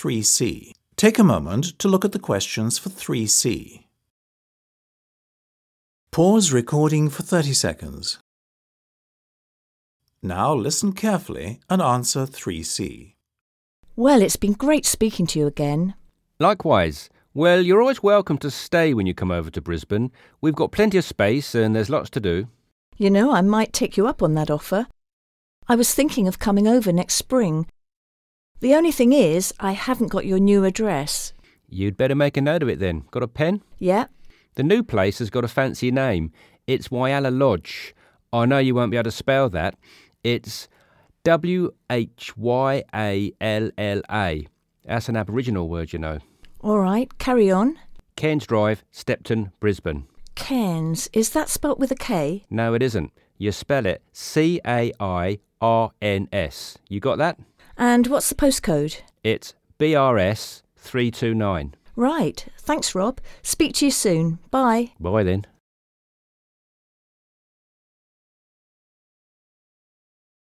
3C. Take a moment to look at the questions for 3C. Pause recording for 30 seconds. Now listen carefully and answer 3C. Well, it's been great speaking to you again. Likewise. Well, you're always welcome to stay when you come over to Brisbane. We've got plenty of space and there's lots to do. You know, I might take you up on that offer. I was thinking of coming over next spring. The only thing is, I haven't got your new address. You'd better make a note of it then. Got a pen? Yeah? The new place has got a fancy name. It's Whyalla Lodge. I know you won't be able to spell that. It's W H Y A L L A. That's an Aboriginal word, you know. All right, carry on. Cairns Drive, Stepton, Brisbane. Cairns, is that spelt with a K? No, it isn't. You spell it C A I R N S. You got that? And what's the postcode? It's BRS 329. Right, thanks, Rob. Speak to you soon. Bye. Bye then.